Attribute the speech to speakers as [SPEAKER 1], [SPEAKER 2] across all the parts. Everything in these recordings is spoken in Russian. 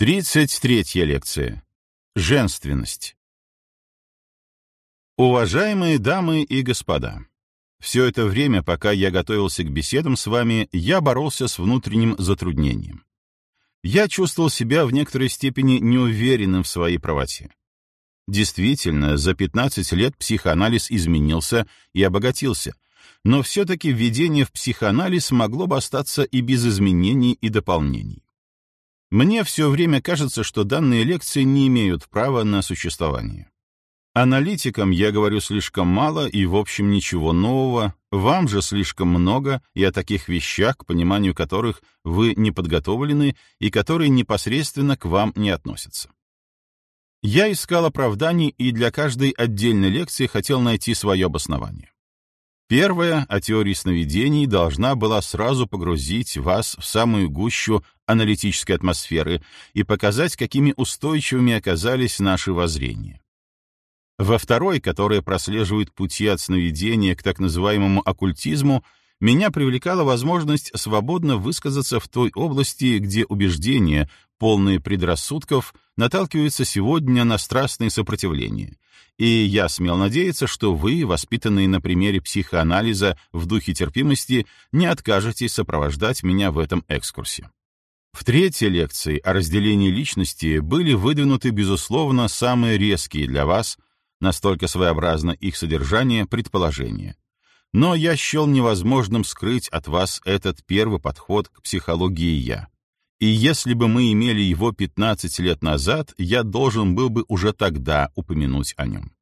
[SPEAKER 1] 33 лекция. Женственность. Уважаемые дамы и господа, все это время, пока я готовился к беседам с вами, я боролся с внутренним затруднением. Я чувствовал себя в некоторой степени неуверенным в своей правоте. Действительно, за 15 лет психоанализ изменился и обогатился, но все-таки введение в психоанализ могло бы остаться и без изменений и дополнений. Мне все время кажется, что данные лекции не имеют права на существование. Аналитикам я говорю слишком мало и, в общем, ничего нового, вам же слишком много и о таких вещах, к пониманию которых вы не подготовлены и которые непосредственно к вам не относятся. Я искал оправданий и для каждой отдельной лекции хотел найти свое обоснование. Первая о теории сновидений должна была сразу погрузить вас в самую гущу аналитической атмосферы и показать, какими устойчивыми оказались наши воззрения. Во второй, которая прослеживает пути от сновидения к так называемому оккультизму, меня привлекала возможность свободно высказаться в той области, где убеждения, полные предрассудков, наталкиваются сегодня на страстные сопротивления — и я смел надеяться, что вы, воспитанные на примере психоанализа в духе терпимости, не откажетесь сопровождать меня в этом экскурсе. В третьей лекции о разделении личности были выдвинуты, безусловно, самые резкие для вас, настолько своеобразно их содержание, предположения. Но я счел невозможным скрыть от вас этот первый подход к психологии «я». И если бы мы имели его 15 лет назад, я должен был бы уже тогда упомянуть о нем.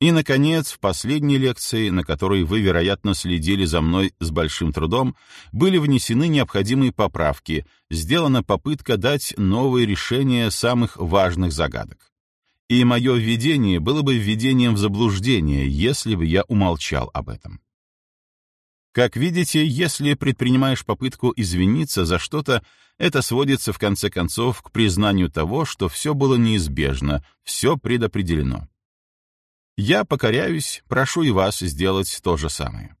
[SPEAKER 1] И, наконец, в последней лекции, на которой вы, вероятно, следили за мной с большим трудом, были внесены необходимые поправки, сделана попытка дать новые решения самых важных загадок. И мое введение было бы введением в заблуждение, если бы я умолчал об этом. Как видите, если предпринимаешь попытку извиниться за что-то, это сводится в конце концов к признанию того, что все было неизбежно, все предопределено. Я покоряюсь, прошу и вас сделать то же самое.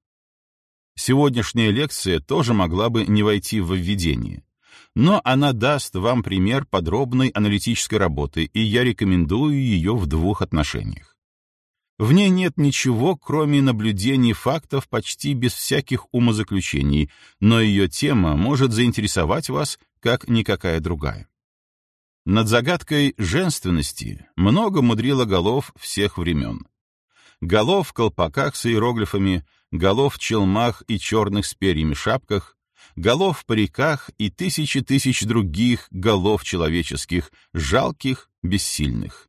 [SPEAKER 1] Сегодняшняя лекция тоже могла бы не войти в введение, но она даст вам пример подробной аналитической работы, и я рекомендую ее в двух отношениях. В ней нет ничего, кроме наблюдений фактов почти без всяких умозаключений, но ее тема может заинтересовать вас, как никакая другая. Над загадкой женственности много мудрило голов всех времен. Голов в колпаках с иероглифами, голов в челмах и черных с перьями шапках, голов в париках и тысячи тысяч других голов человеческих, жалких, бессильных.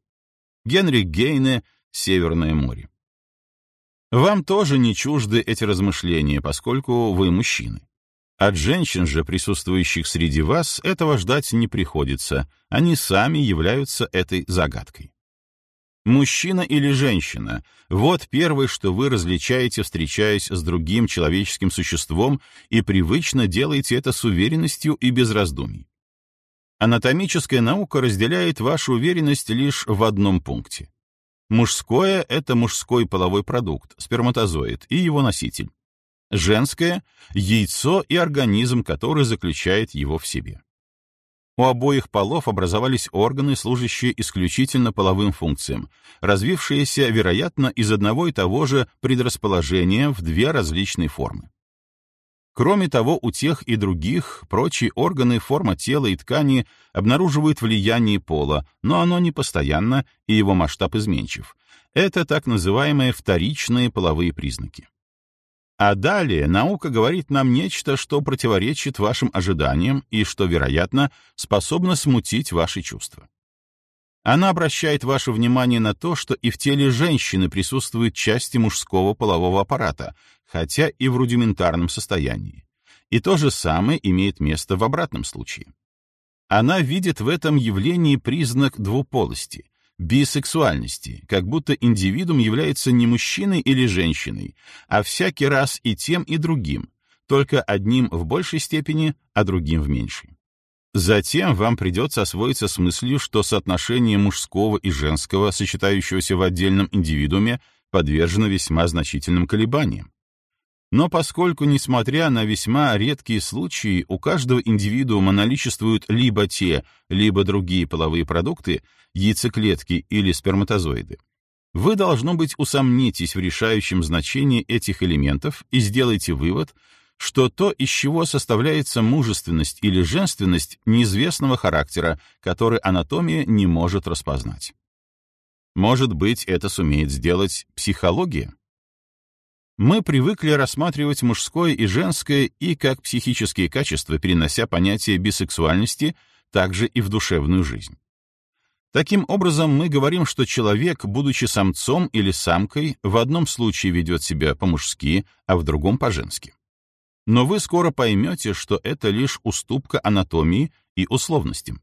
[SPEAKER 1] Генрих Гейне — Северное море. Вам тоже не чужды эти размышления, поскольку вы мужчины. От женщин же, присутствующих среди вас, этого ждать не приходится, они сами являются этой загадкой. Мужчина или женщина — вот первое, что вы различаете, встречаясь с другим человеческим существом, и привычно делаете это с уверенностью и без раздумий. Анатомическая наука разделяет вашу уверенность лишь в одном пункте. Мужское — это мужской половой продукт, сперматозоид и его носитель. Женское — яйцо и организм, который заключает его в себе. У обоих полов образовались органы, служащие исключительно половым функциям, развившиеся, вероятно, из одного и того же предрасположения в две различные формы. Кроме того, у тех и других прочие органы, форма тела и ткани обнаруживают влияние пола, но оно не постоянно и его масштаб изменчив. Это так называемые вторичные половые признаки. А далее наука говорит нам нечто, что противоречит вашим ожиданиям и что, вероятно, способно смутить ваши чувства. Она обращает ваше внимание на то, что и в теле женщины присутствуют части мужского полового аппарата, хотя и в рудиментарном состоянии. И то же самое имеет место в обратном случае. Она видит в этом явлении признак двуполости, бисексуальности, как будто индивидуум является не мужчиной или женщиной, а всякий раз и тем, и другим, только одним в большей степени, а другим в меньшей. Затем вам придется освоиться с мыслью, что соотношение мужского и женского, сочетающегося в отдельном индивидууме, подвержено весьма значительным колебаниям. Но поскольку, несмотря на весьма редкие случаи, у каждого индивидуума наличествуют либо те, либо другие половые продукты, яйцеклетки или сперматозоиды, вы, должно быть, усомнитесь в решающем значении этих элементов и сделайте вывод, что то, из чего составляется мужественность или женственность неизвестного характера, который анатомия не может распознать. Может быть, это сумеет сделать психология? Мы привыкли рассматривать мужское и женское и как психические качества, перенося понятие бисексуальности также и в душевную жизнь. Таким образом, мы говорим, что человек, будучи самцом или самкой, в одном случае ведет себя по-мужски, а в другом по-женски. Но вы скоро поймете, что это лишь уступка анатомии и условностям.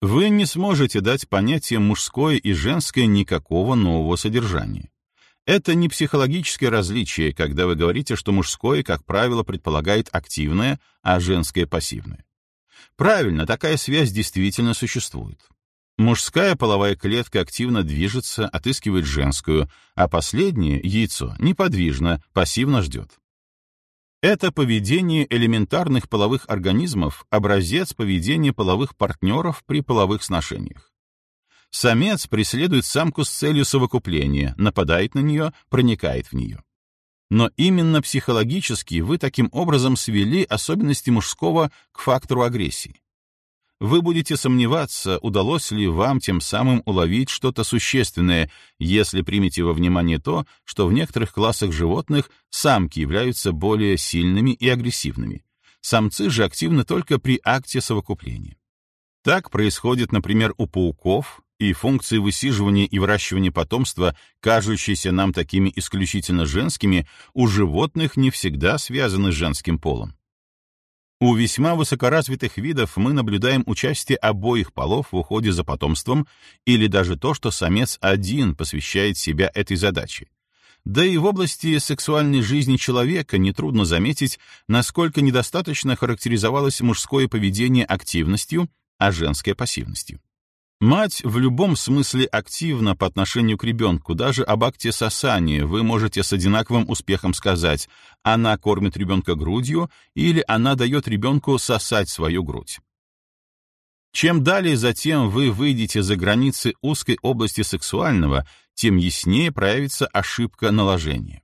[SPEAKER 1] Вы не сможете дать понятиям мужское и женское никакого нового содержания. Это не психологическое различие, когда вы говорите, что мужское, как правило, предполагает активное, а женское — пассивное. Правильно, такая связь действительно существует. Мужская половая клетка активно движется, отыскивает женскую, а последнее, яйцо, неподвижно, пассивно ждет. Это поведение элементарных половых организмов — образец поведения половых партнеров при половых сношениях. Самец преследует самку с целью совокупления, нападает на нее, проникает в нее. Но именно психологически вы таким образом свели особенности мужского к фактору агрессии вы будете сомневаться, удалось ли вам тем самым уловить что-то существенное, если примете во внимание то, что в некоторых классах животных самки являются более сильными и агрессивными. Самцы же активны только при акте совокупления. Так происходит, например, у пауков, и функции высиживания и выращивания потомства, кажущиеся нам такими исключительно женскими, у животных не всегда связаны с женским полом. У весьма высокоразвитых видов мы наблюдаем участие обоих полов в уходе за потомством или даже то, что самец один посвящает себя этой задаче. Да и в области сексуальной жизни человека нетрудно заметить, насколько недостаточно характеризовалось мужское поведение активностью, а женское пассивностью. Мать в любом смысле активна по отношению к ребенку, даже об акте сосания вы можете с одинаковым успехом сказать, она кормит ребенка грудью или она дает ребенку сосать свою грудь. Чем далее затем вы выйдете за границы узкой области сексуального, тем яснее проявится ошибка наложения.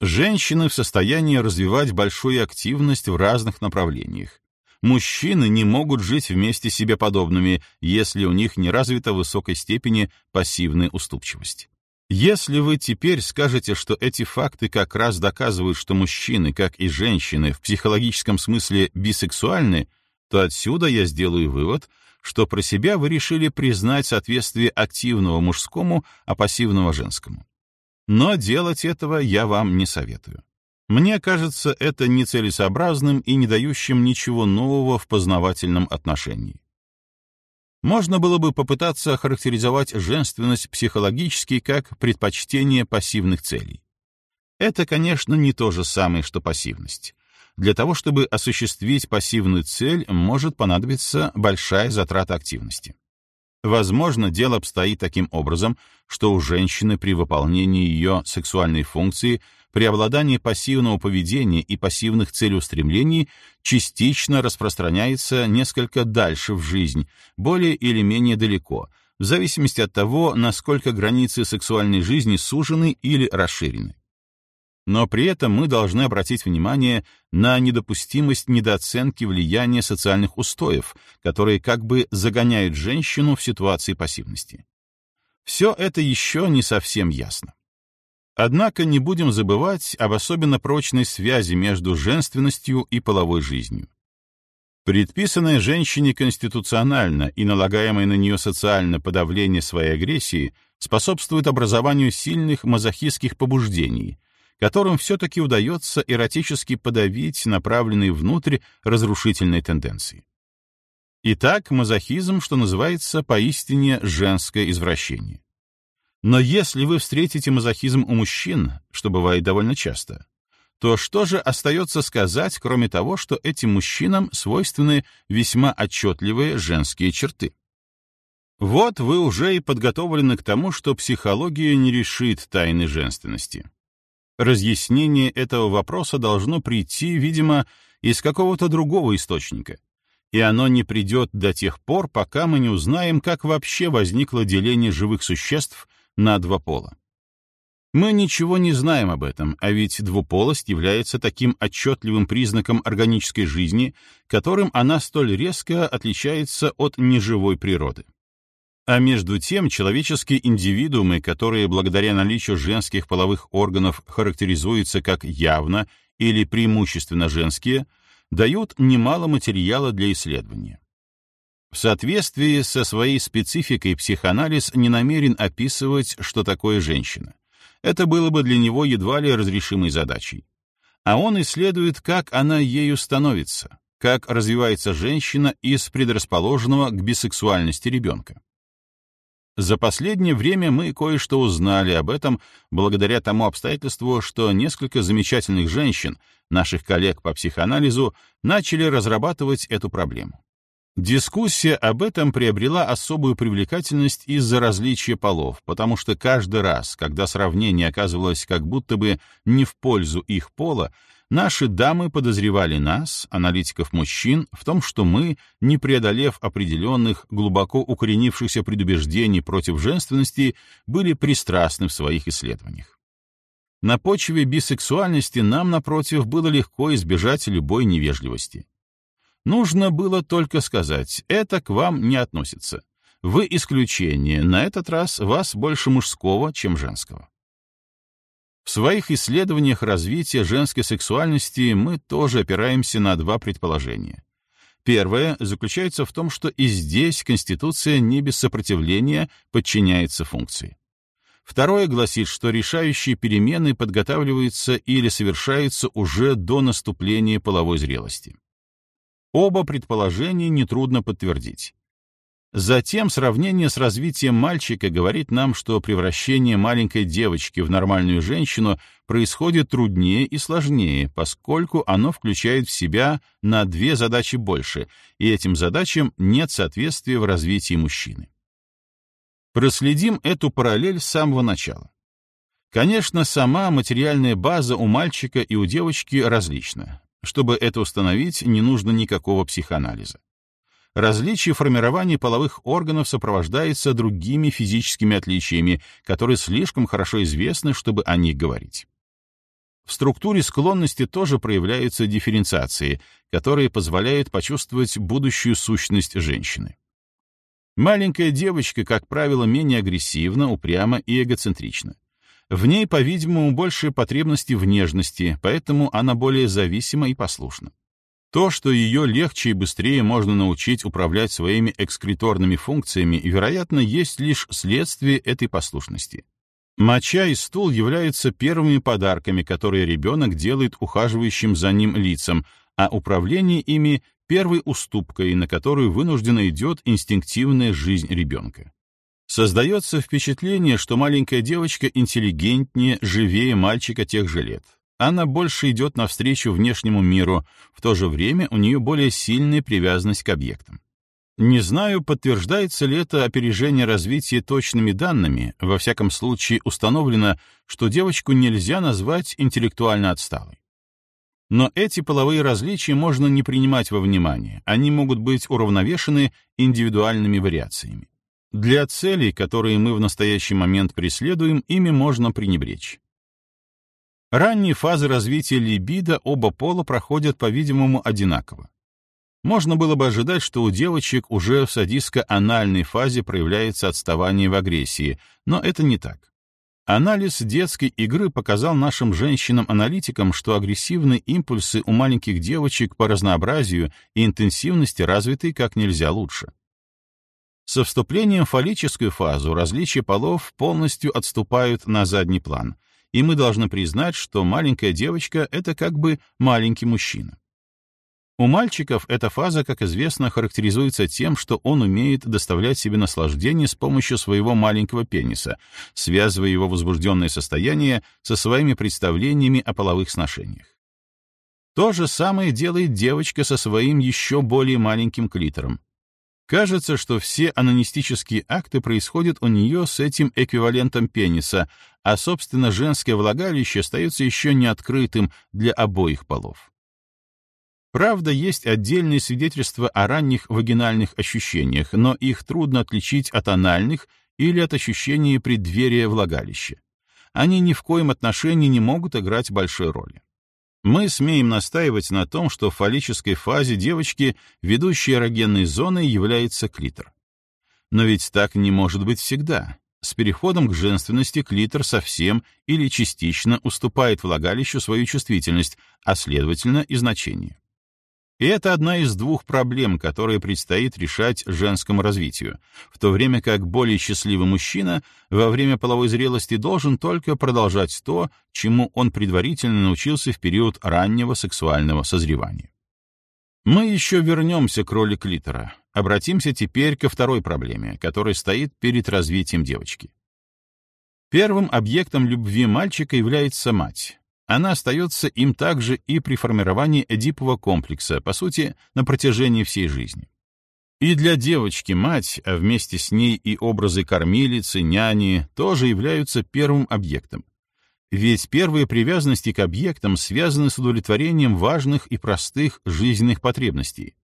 [SPEAKER 1] Женщины в состоянии развивать большую активность в разных направлениях. Мужчины не могут жить вместе себе подобными, если у них не развита в высокой степени пассивная уступчивость. Если вы теперь скажете, что эти факты как раз доказывают, что мужчины, как и женщины, в психологическом смысле бисексуальны, то отсюда я сделаю вывод, что про себя вы решили признать соответствие активного мужскому, а пассивного женскому. Но делать этого я вам не советую. Мне кажется это нецелесообразным и не дающим ничего нового в познавательном отношении. Можно было бы попытаться охарактеризовать женственность психологически как предпочтение пассивных целей. Это, конечно, не то же самое, что пассивность. Для того, чтобы осуществить пассивную цель, может понадобиться большая затрата активности. Возможно, дело обстоит таким образом, что у женщины при выполнении ее сексуальной функции преобладание пассивного поведения и пассивных целеустремлений частично распространяется несколько дальше в жизнь, более или менее далеко, в зависимости от того, насколько границы сексуальной жизни сужены или расширены. Но при этом мы должны обратить внимание на недопустимость недооценки влияния социальных устоев, которые как бы загоняют женщину в ситуации пассивности. Все это еще не совсем ясно. Однако не будем забывать об особенно прочной связи между женственностью и половой жизнью. Предписанное женщине конституционально и налагаемое на нее социально подавление своей агрессии способствует образованию сильных мазохистских побуждений, которым все-таки удается эротически подавить направленные внутрь разрушительные тенденции. Итак, мазохизм, что называется, поистине женское извращение. Но если вы встретите мазохизм у мужчин, что бывает довольно часто, то что же остается сказать, кроме того, что этим мужчинам свойственны весьма отчетливые женские черты? Вот вы уже и подготовлены к тому, что психология не решит тайны женственности. Разъяснение этого вопроса должно прийти, видимо, из какого-то другого источника, и оно не придет до тех пор, пока мы не узнаем, как вообще возникло деление живых существ на два пола. Мы ничего не знаем об этом, а ведь двуполость является таким отчетливым признаком органической жизни, которым она столь резко отличается от неживой природы. А между тем, человеческие индивидуумы, которые благодаря наличию женских половых органов характеризуются как явно или преимущественно женские, дают немало материала для исследования. В соответствии со своей спецификой психоанализ не намерен описывать, что такое женщина. Это было бы для него едва ли разрешимой задачей. А он исследует, как она ею становится, как развивается женщина из предрасположенного к бисексуальности ребенка. За последнее время мы кое-что узнали об этом благодаря тому обстоятельству, что несколько замечательных женщин, наших коллег по психоанализу, начали разрабатывать эту проблему. Дискуссия об этом приобрела особую привлекательность из-за различия полов, потому что каждый раз, когда сравнение оказывалось как будто бы не в пользу их пола, Наши дамы подозревали нас, аналитиков мужчин, в том, что мы, не преодолев определенных, глубоко укоренившихся предубеждений против женственности, были пристрастны в своих исследованиях. На почве бисексуальности нам, напротив, было легко избежать любой невежливости. Нужно было только сказать, это к вам не относится. Вы исключение, на этот раз вас больше мужского, чем женского. В своих исследованиях развития женской сексуальности мы тоже опираемся на два предположения. Первое заключается в том, что и здесь Конституция не без сопротивления подчиняется функции. Второе гласит, что решающие перемены подготавливаются или совершаются уже до наступления половой зрелости. Оба предположения нетрудно подтвердить. Затем сравнение с развитием мальчика говорит нам, что превращение маленькой девочки в нормальную женщину происходит труднее и сложнее, поскольку оно включает в себя на две задачи больше, и этим задачам нет соответствия в развитии мужчины. Проследим эту параллель с самого начала. Конечно, сама материальная база у мальчика и у девочки различна. Чтобы это установить, не нужно никакого психоанализа. Различие формирования половых органов сопровождается другими физическими отличиями, которые слишком хорошо известны, чтобы о них говорить. В структуре склонности тоже проявляются дифференциации, которые позволяют почувствовать будущую сущность женщины. Маленькая девочка, как правило, менее агрессивна, упряма и эгоцентрична. В ней, по-видимому, больше потребности в нежности, поэтому она более зависима и послушна. То, что ее легче и быстрее можно научить управлять своими экскреторными функциями, вероятно, есть лишь следствие этой послушности. Моча и стул являются первыми подарками, которые ребенок делает ухаживающим за ним лицам, а управление ими — первой уступкой, на которую вынуждена идет инстинктивная жизнь ребенка. Создается впечатление, что маленькая девочка интеллигентнее, живее мальчика тех же лет. Она больше идет навстречу внешнему миру, в то же время у нее более сильная привязанность к объектам. Не знаю, подтверждается ли это опережение развития точными данными, во всяком случае установлено, что девочку нельзя назвать интеллектуально отсталой. Но эти половые различия можно не принимать во внимание, они могут быть уравновешены индивидуальными вариациями. Для целей, которые мы в настоящий момент преследуем, ими можно пренебречь. Ранние фазы развития либидо оба пола проходят, по-видимому, одинаково. Можно было бы ожидать, что у девочек уже в садистско-анальной фазе проявляется отставание в агрессии, но это не так. Анализ детской игры показал нашим женщинам-аналитикам, что агрессивные импульсы у маленьких девочек по разнообразию и интенсивности развиты как нельзя лучше. Со вступлением в фаллическую фазу различия полов полностью отступают на задний план, и мы должны признать, что маленькая девочка — это как бы маленький мужчина. У мальчиков эта фаза, как известно, характеризуется тем, что он умеет доставлять себе наслаждение с помощью своего маленького пениса, связывая его возбужденное состояние со своими представлениями о половых сношениях. То же самое делает девочка со своим еще более маленьким клитором. Кажется, что все анонистические акты происходят у нее с этим эквивалентом пениса, а, собственно, женское влагалище остается еще не открытым для обоих полов. Правда, есть отдельные свидетельства о ранних вагинальных ощущениях, но их трудно отличить от анальных или от ощущения преддверия влагалища. Они ни в коем отношении не могут играть большой роли. Мы смеем настаивать на том, что в фаллической фазе девочки ведущей эрогенной зоной является клитор. Но ведь так не может быть всегда. С переходом к женственности клитор совсем или частично уступает влагалищу свою чувствительность, а следовательно и значение. И это одна из двух проблем, которые предстоит решать женскому развитию, в то время как более счастливый мужчина во время половой зрелости должен только продолжать то, чему он предварительно научился в период раннего сексуального созревания. Мы еще вернемся к роли клитора. Обратимся теперь ко второй проблеме, которая стоит перед развитием девочки. Первым объектом любви мальчика является мать. Она остается им также и при формировании эдипового комплекса, по сути, на протяжении всей жизни. И для девочки мать, а вместе с ней и образы кормилицы, няни, тоже являются первым объектом. Ведь первые привязанности к объектам связаны с удовлетворением важных и простых жизненных потребностей,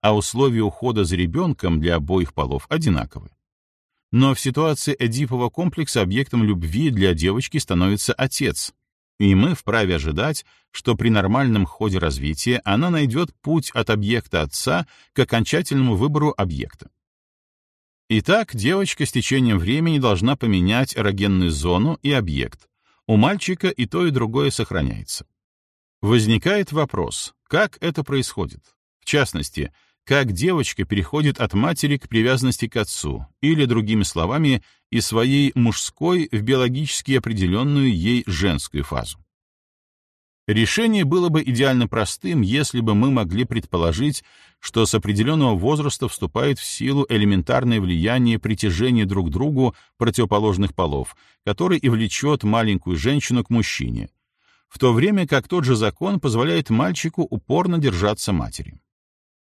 [SPEAKER 1] а условия ухода за ребенком для обоих полов одинаковы. Но в ситуации эдипового комплекса объектом любви для девочки становится отец, и мы вправе ожидать, что при нормальном ходе развития она найдет путь от объекта отца к окончательному выбору объекта. Итак, девочка с течением времени должна поменять эрогенную зону и объект. У мальчика и то, и другое сохраняется. Возникает вопрос, как это происходит? В частности, как девочка переходит от матери к привязанности к отцу, или, другими словами, из своей мужской в биологически определенную ей женскую фазу. Решение было бы идеально простым, если бы мы могли предположить, что с определенного возраста вступает в силу элементарное влияние притяжения друг к другу противоположных полов, который и влечет маленькую женщину к мужчине, в то время как тот же закон позволяет мальчику упорно держаться матери.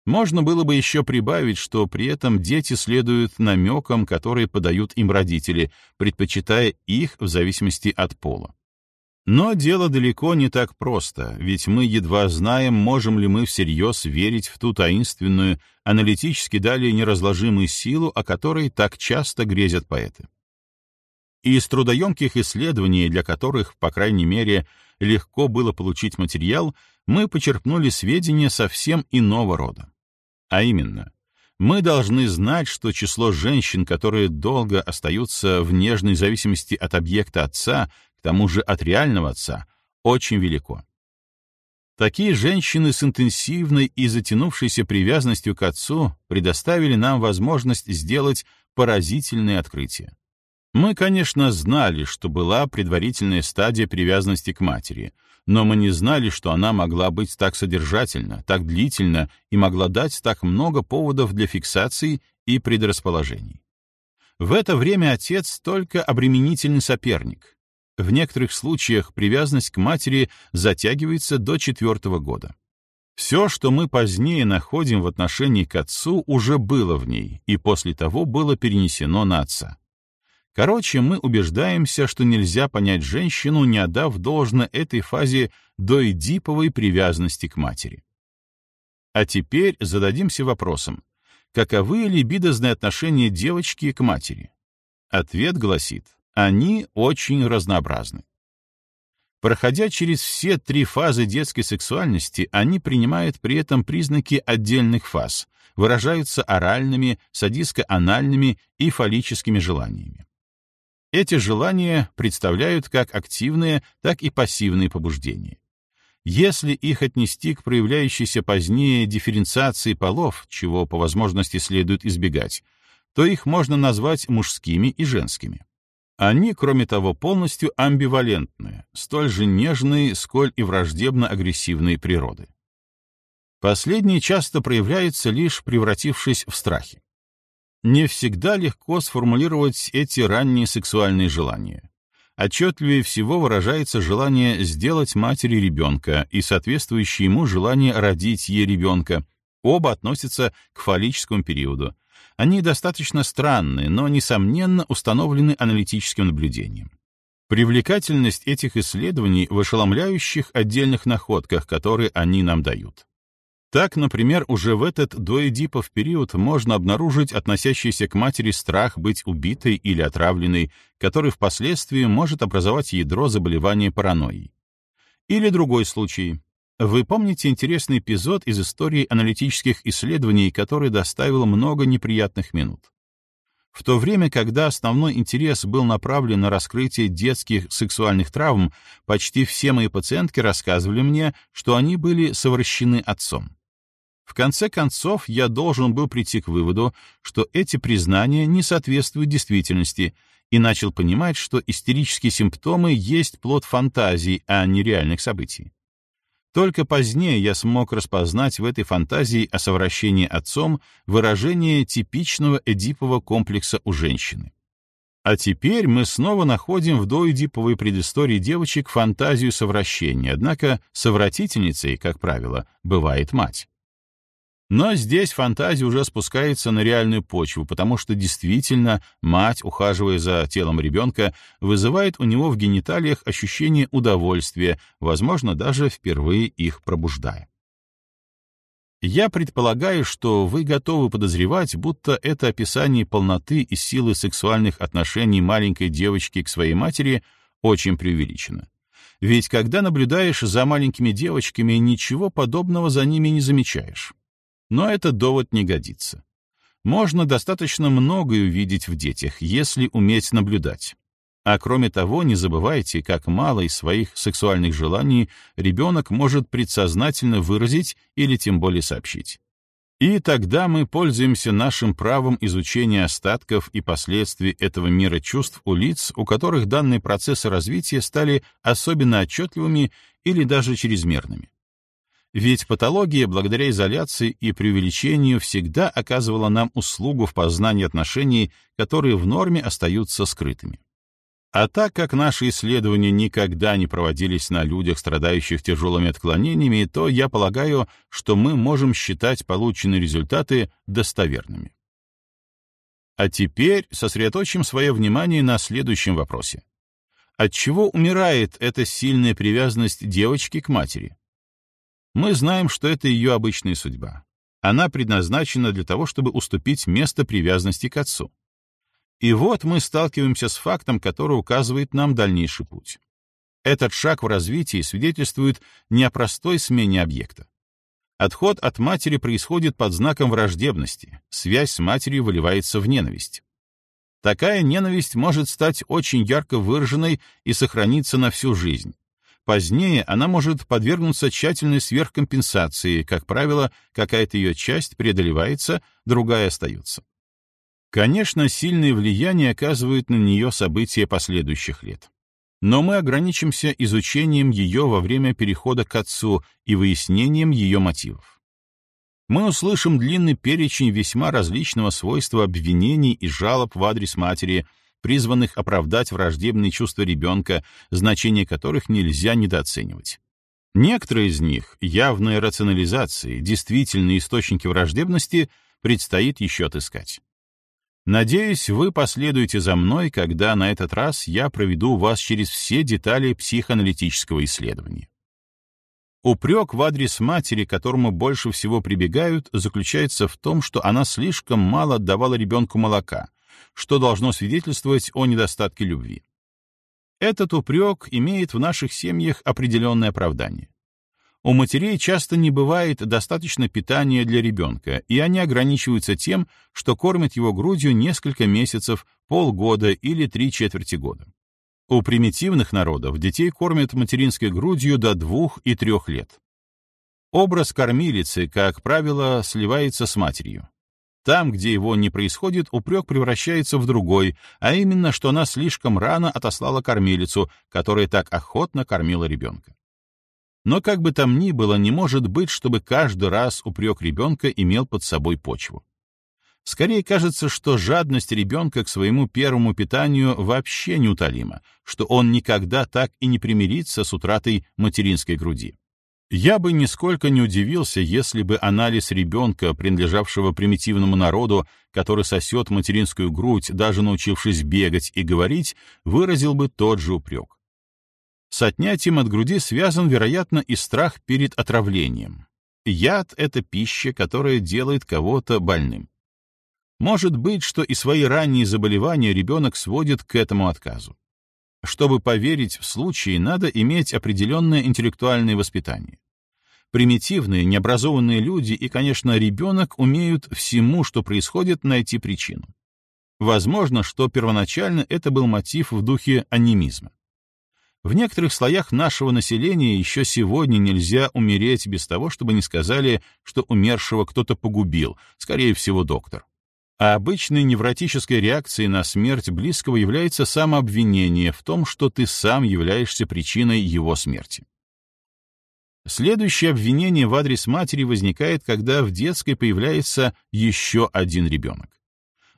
[SPEAKER 1] Можно было бы еще прибавить, что при этом дети следуют намекам, которые подают им родители, предпочитая их в зависимости от пола. Но дело далеко не так просто, ведь мы едва знаем, можем ли мы всерьез верить в ту таинственную, аналитически далее неразложимую силу, о которой так часто грезят поэты. Из трудоемких исследований, для которых, по крайней мере, легко было получить материал, мы почерпнули сведения совсем иного рода. А именно, мы должны знать, что число женщин, которые долго остаются в нежной зависимости от объекта отца, к тому же от реального отца, очень велико. Такие женщины с интенсивной и затянувшейся привязанностью к отцу предоставили нам возможность сделать поразительные открытия. Мы, конечно, знали, что была предварительная стадия привязанности к матери, но мы не знали, что она могла быть так содержательна, так длительна и могла дать так много поводов для фиксации и предрасположений. В это время отец только обременительный соперник. В некоторых случаях привязанность к матери затягивается до четвертого года. Все, что мы позднее находим в отношении к отцу, уже было в ней, и после того было перенесено на отца. Короче, мы убеждаемся, что нельзя понять женщину, не отдав должное этой фазе доэдиповой привязанности к матери. А теперь зададимся вопросом, каковы либидозные отношения девочки к матери? Ответ гласит, они очень разнообразны. Проходя через все три фазы детской сексуальности, они принимают при этом признаки отдельных фаз, выражаются оральными, садиско-анальными и фаллическими желаниями. Эти желания представляют как активные, так и пассивные побуждения. Если их отнести к проявляющейся позднее дифференциации полов, чего по возможности следует избегать, то их можно назвать мужскими и женскими. Они, кроме того, полностью амбивалентны, столь же нежные, сколь и враждебно-агрессивные природы. Последние часто проявляются лишь превратившись в страхи не всегда легко сформулировать эти ранние сексуальные желания. Отчетливее всего выражается желание сделать матери ребенка и соответствующее ему желание родить ей ребенка. Оба относятся к фаллическому периоду. Они достаточно странны, но, несомненно, установлены аналитическим наблюдением. Привлекательность этих исследований в ошеломляющих отдельных находках, которые они нам дают. Так, например, уже в этот доэдипов период можно обнаружить относящийся к матери страх быть убитой или отравленной, который впоследствии может образовать ядро заболевания паранойей. Или другой случай. Вы помните интересный эпизод из истории аналитических исследований, который доставил много неприятных минут? В то время, когда основной интерес был направлен на раскрытие детских сексуальных травм, почти все мои пациентки рассказывали мне, что они были совращены отцом. В конце концов, я должен был прийти к выводу, что эти признания не соответствуют действительности, и начал понимать, что истерические симптомы есть плод фантазий, а не реальных событий. Только позднее я смог распознать в этой фантазии о совращении отцом выражение типичного эдипового комплекса у женщины. А теперь мы снова находим в доэдиповой предыстории девочек фантазию совращения, однако совратительницей, как правило, бывает мать. Но здесь фантазия уже спускается на реальную почву, потому что действительно мать, ухаживая за телом ребенка, вызывает у него в гениталиях ощущение удовольствия, возможно, даже впервые их пробуждая. Я предполагаю, что вы готовы подозревать, будто это описание полноты и силы сексуальных отношений маленькой девочки к своей матери очень преувеличено. Ведь когда наблюдаешь за маленькими девочками, ничего подобного за ними не замечаешь. Но этот довод не годится. Можно достаточно многое увидеть в детях, если уметь наблюдать. А кроме того, не забывайте, как мало из своих сексуальных желаний ребенок может предсознательно выразить или тем более сообщить. И тогда мы пользуемся нашим правом изучения остатков и последствий этого мира чувств у лиц, у которых данные процессы развития стали особенно отчетливыми или даже чрезмерными. Ведь патология, благодаря изоляции и преувеличению, всегда оказывала нам услугу в познании отношений, которые в норме остаются скрытыми. А так как наши исследования никогда не проводились на людях, страдающих тяжелыми отклонениями, то я полагаю, что мы можем считать полученные результаты достоверными. А теперь сосредоточим свое внимание на следующем вопросе. От чего умирает эта сильная привязанность девочки к матери? Мы знаем, что это ее обычная судьба. Она предназначена для того, чтобы уступить место привязанности к отцу. И вот мы сталкиваемся с фактом, который указывает нам дальнейший путь. Этот шаг в развитии свидетельствует не о простой смене объекта. Отход от матери происходит под знаком враждебности, связь с матерью выливается в ненависть. Такая ненависть может стать очень ярко выраженной и сохраниться на всю жизнь, Позднее она может подвергнуться тщательной сверхкомпенсации, как правило, какая-то ее часть преодолевается, другая остается. Конечно, сильное влияние оказывают на нее события последующих лет. Но мы ограничимся изучением ее во время перехода к отцу и выяснением ее мотивов. Мы услышим длинный перечень весьма различного свойства обвинений и жалоб в адрес матери, призванных оправдать враждебные чувства ребенка, значение которых нельзя недооценивать. Некоторые из них, явные рационализации, действительные источники враждебности, предстоит еще отыскать. Надеюсь, вы последуете за мной, когда на этот раз я проведу вас через все детали психоаналитического исследования. Упрек в адрес матери, к которому больше всего прибегают, заключается в том, что она слишком мало отдавала ребенку молока, что должно свидетельствовать о недостатке любви. Этот упрек имеет в наших семьях определенное оправдание. У матерей часто не бывает достаточно питания для ребенка, и они ограничиваются тем, что кормят его грудью несколько месяцев, полгода или три четверти года. У примитивных народов детей кормят материнской грудью до двух и трех лет. Образ кормилицы, как правило, сливается с матерью. Там, где его не происходит, упрек превращается в другой, а именно, что она слишком рано отослала кормилицу, которая так охотно кормила ребенка. Но как бы там ни было, не может быть, чтобы каждый раз упрек ребенка имел под собой почву. Скорее кажется, что жадность ребенка к своему первому питанию вообще неутолима, что он никогда так и не примирится с утратой материнской груди. Я бы нисколько не удивился, если бы анализ ребенка, принадлежавшего примитивному народу, который сосет материнскую грудь, даже научившись бегать и говорить, выразил бы тот же упрек. С отнятием от груди связан, вероятно, и страх перед отравлением. Яд — это пища, которая делает кого-то больным. Может быть, что и свои ранние заболевания ребенок сводит к этому отказу. Чтобы поверить в случай, надо иметь определенное интеллектуальное воспитание. Примитивные, необразованные люди и, конечно, ребенок умеют всему, что происходит, найти причину. Возможно, что первоначально это был мотив в духе анимизма. В некоторых слоях нашего населения еще сегодня нельзя умереть без того, чтобы не сказали, что умершего кто-то погубил, скорее всего, доктор. А обычной невротической реакцией на смерть близкого является самообвинение в том, что ты сам являешься причиной его смерти. Следующее обвинение в адрес матери возникает, когда в детской появляется еще один ребенок.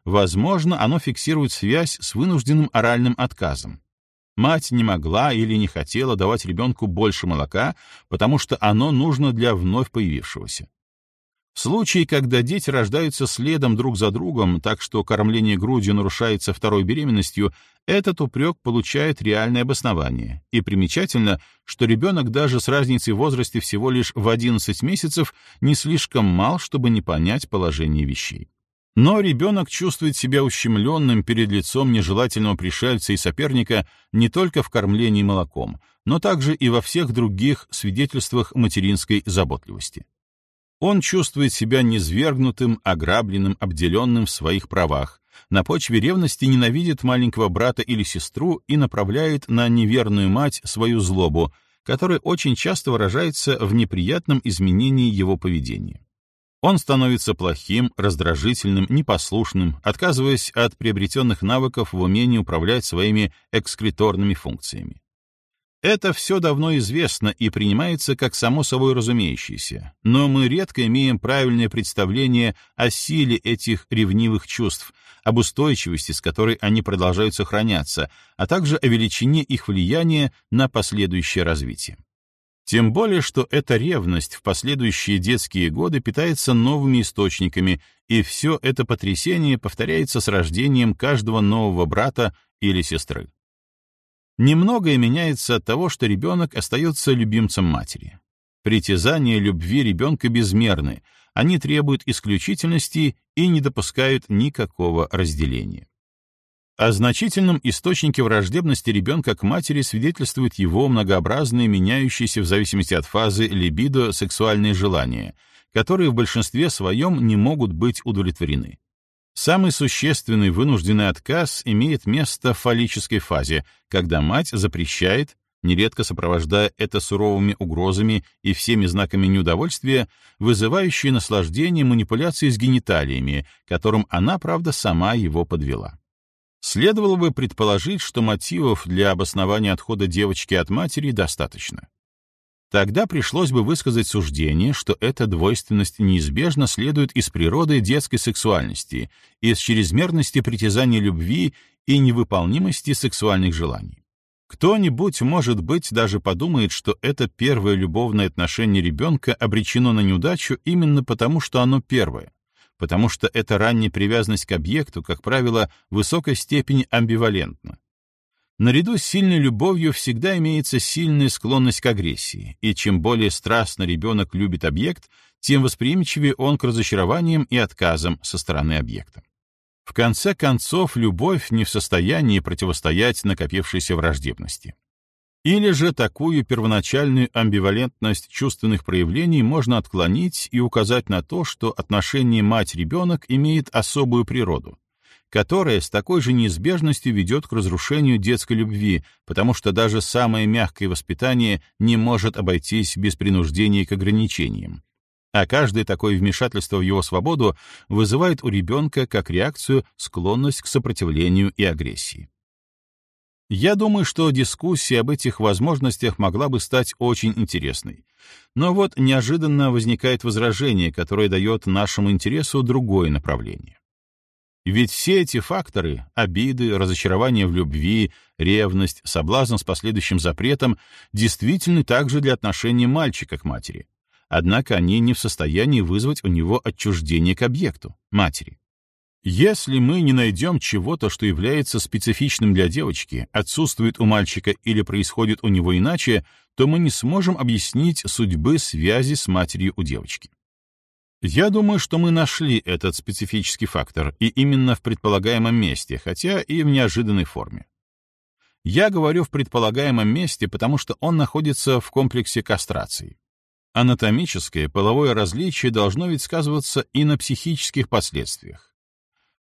[SPEAKER 1] Возможно, оно фиксирует связь с вынужденным оральным отказом. Мать не могла или не хотела давать ребенку больше молока, потому что оно нужно для вновь появившегося. Случаи, когда дети рождаются следом друг за другом, так что кормление грудью нарушается второй беременностью, этот упрек получает реальное обоснование. И примечательно, что ребенок даже с разницей в возрасте всего лишь в 11 месяцев не слишком мал, чтобы не понять положение вещей. Но ребенок чувствует себя ущемленным перед лицом нежелательного пришельца и соперника не только в кормлении молоком, но также и во всех других свидетельствах материнской заботливости. Он чувствует себя низвергнутым, ограбленным, обделенным в своих правах, на почве ревности ненавидит маленького брата или сестру и направляет на неверную мать свою злобу, которая очень часто выражается в неприятном изменении его поведения. Он становится плохим, раздражительным, непослушным, отказываясь от приобретенных навыков в умении управлять своими экскреторными функциями. Это все давно известно и принимается как само собой разумеющееся, но мы редко имеем правильное представление о силе этих ревнивых чувств, об устойчивости, с которой они продолжают сохраняться, а также о величине их влияния на последующее развитие. Тем более, что эта ревность в последующие детские годы питается новыми источниками, и все это потрясение повторяется с рождением каждого нового брата или сестры. Немногое меняется от того, что ребенок остается любимцем матери. Притязания любви ребенка безмерны, они требуют исключительности и не допускают никакого разделения. О значительном источнике враждебности ребенка к матери свидетельствуют его многообразные, меняющиеся в зависимости от фазы либидо сексуальные желания, которые в большинстве своем не могут быть удовлетворены. Самый существенный вынужденный отказ имеет место в фаллической фазе, когда мать запрещает, нередко сопровождая это суровыми угрозами и всеми знаками неудовольствия, вызывающие наслаждение манипуляции с гениталиями, которым она, правда, сама его подвела. Следовало бы предположить, что мотивов для обоснования отхода девочки от матери достаточно. Тогда пришлось бы высказать суждение, что эта двойственность неизбежно следует из природы детской сексуальности, из чрезмерности притязаний любви и невыполнимости сексуальных желаний. Кто-нибудь, может быть, даже подумает, что это первое любовное отношение ребенка обречено на неудачу именно потому, что оно первое, потому что эта ранняя привязанность к объекту, как правило, в высокой степени амбивалентна. Наряду с сильной любовью всегда имеется сильная склонность к агрессии, и чем более страстно ребенок любит объект, тем восприимчивее он к разочарованиям и отказам со стороны объекта. В конце концов, любовь не в состоянии противостоять накопившейся враждебности. Или же такую первоначальную амбивалентность чувственных проявлений можно отклонить и указать на то, что отношение мать-ребенок имеет особую природу, которая с такой же неизбежностью ведет к разрушению детской любви, потому что даже самое мягкое воспитание не может обойтись без принуждения к ограничениям. А каждое такое вмешательство в его свободу вызывает у ребенка как реакцию склонность к сопротивлению и агрессии. Я думаю, что дискуссия об этих возможностях могла бы стать очень интересной. Но вот неожиданно возникает возражение, которое дает нашему интересу другое направление. Ведь все эти факторы — обиды, разочарование в любви, ревность, соблазн с последующим запретом — действительны также для отношения мальчика к матери. Однако они не в состоянии вызвать у него отчуждение к объекту — матери. Если мы не найдем чего-то, что является специфичным для девочки, отсутствует у мальчика или происходит у него иначе, то мы не сможем объяснить судьбы связи с матерью у девочки. Я думаю, что мы нашли этот специфический фактор, и именно в предполагаемом месте, хотя и в неожиданной форме. Я говорю в предполагаемом месте, потому что он находится в комплексе кастрации. Анатомическое половое различие должно ведь сказываться и на психических последствиях.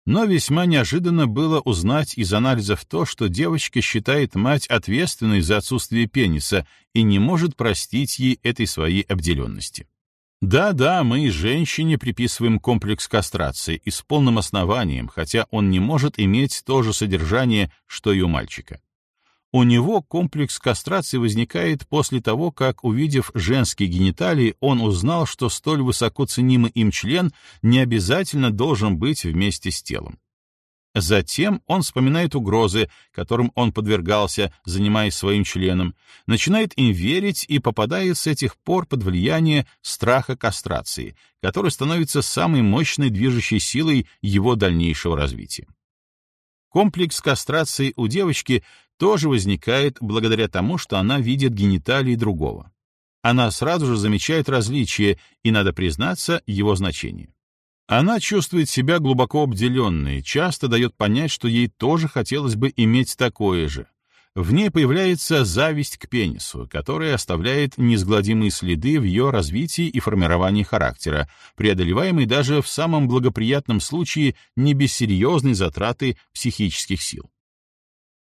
[SPEAKER 1] Но весьма неожиданно было узнать из анализов то, что девочка считает мать ответственной за отсутствие пениса и не может простить ей этой своей обделенности. Да-да, мы женщине приписываем комплекс кастрации и с полным основанием, хотя он не может иметь то же содержание, что и у мальчика. У него комплекс кастрации возникает после того, как, увидев женские гениталии, он узнал, что столь высоко ценимый им член не обязательно должен быть вместе с телом. Затем он вспоминает угрозы, которым он подвергался, занимаясь своим членом, начинает им верить и попадает с этих пор под влияние страха кастрации, который становится самой мощной движущей силой его дальнейшего развития. Комплекс кастрации у девочки тоже возникает благодаря тому, что она видит гениталии другого. Она сразу же замечает различие и, надо признаться, его значение. Она чувствует себя глубоко обделенной, часто дает понять, что ей тоже хотелось бы иметь такое же. В ней появляется зависть к пенису, которая оставляет неизгладимые следы в ее развитии и формировании характера, преодолеваемый даже в самом благоприятном случае не без серьезной затраты психических сил.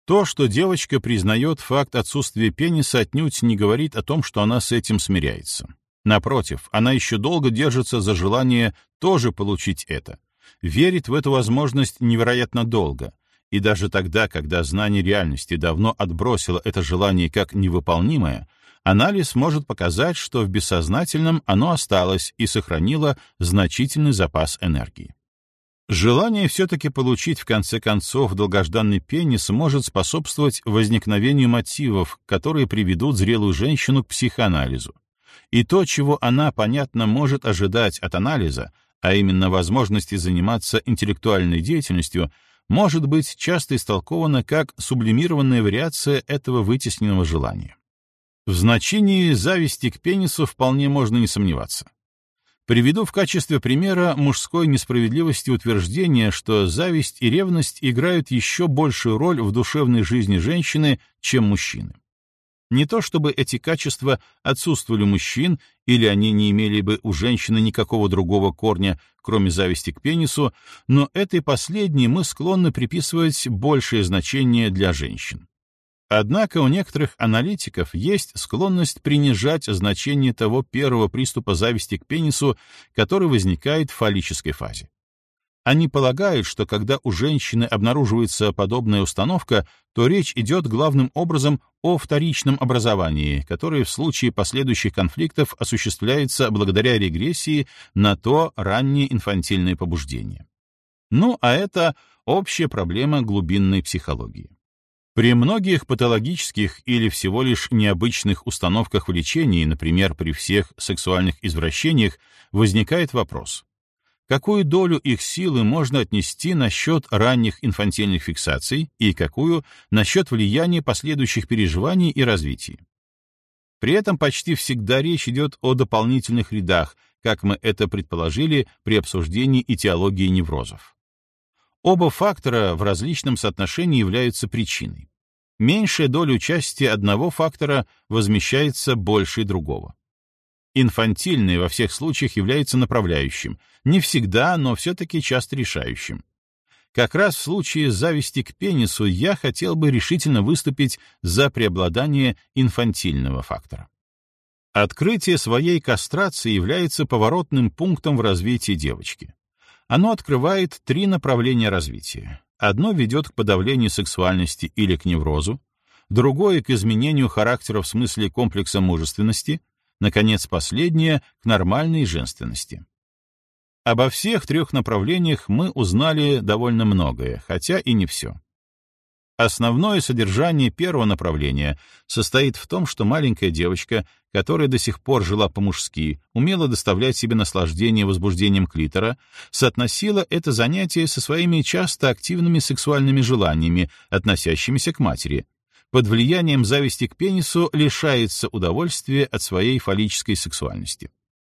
[SPEAKER 1] То, что девочка признает факт отсутствия пениса, отнюдь не говорит о том, что она с этим смиряется. Напротив, она еще долго держится за желание тоже получить это. Верит в эту возможность невероятно долго. И даже тогда, когда знание реальности давно отбросило это желание как невыполнимое, анализ может показать, что в бессознательном оно осталось и сохранило значительный запас энергии. Желание все-таки получить в конце концов долгожданный пенис может способствовать возникновению мотивов, которые приведут зрелую женщину к психоанализу и то, чего она, понятно, может ожидать от анализа, а именно возможности заниматься интеллектуальной деятельностью, может быть часто истолковано как сублимированная вариация этого вытесненного желания. В значении зависти к пенису вполне можно не сомневаться. Приведу в качестве примера мужской несправедливости утверждение, что зависть и ревность играют еще большую роль в душевной жизни женщины, чем мужчины. Не то чтобы эти качества отсутствовали у мужчин, или они не имели бы у женщины никакого другого корня, кроме зависти к пенису, но этой последней мы склонны приписывать большее значение для женщин. Однако у некоторых аналитиков есть склонность принижать значение того первого приступа зависти к пенису, который возникает в фаллической фазе. Они полагают, что когда у женщины обнаруживается подобная установка, то речь идет главным образом о вторичном образовании, которое в случае последующих конфликтов осуществляется благодаря регрессии на то раннее инфантильное побуждение. Ну, а это общая проблема глубинной психологии. При многих патологических или всего лишь необычных установках влечений, например, при всех сексуальных извращениях, возникает вопрос, какую долю их силы можно отнести на счет ранних инфантильных фиксаций и какую — на счет влияния последующих переживаний и развития. При этом почти всегда речь идет о дополнительных рядах, как мы это предположили при обсуждении этиологии неврозов. Оба фактора в различном соотношении являются причиной. Меньшая доля участия одного фактора возмещается большей другого. Инфантильное во всех случаях является направляющим, не всегда, но все-таки часто решающим. Как раз в случае зависти к пенису я хотел бы решительно выступить за преобладание инфантильного фактора. Открытие своей кастрации является поворотным пунктом в развитии девочки. Оно открывает три направления развития. Одно ведет к подавлению сексуальности или к неврозу, другое — к изменению характера в смысле комплекса мужественности — наконец, последнее — к нормальной женственности. Обо всех трех направлениях мы узнали довольно многое, хотя и не все. Основное содержание первого направления состоит в том, что маленькая девочка, которая до сих пор жила по-мужски, умела доставлять себе наслаждение возбуждением клитора, соотносила это занятие со своими часто активными сексуальными желаниями, относящимися к матери. Под влиянием зависти к пенису лишается удовольствия от своей фаллической сексуальности.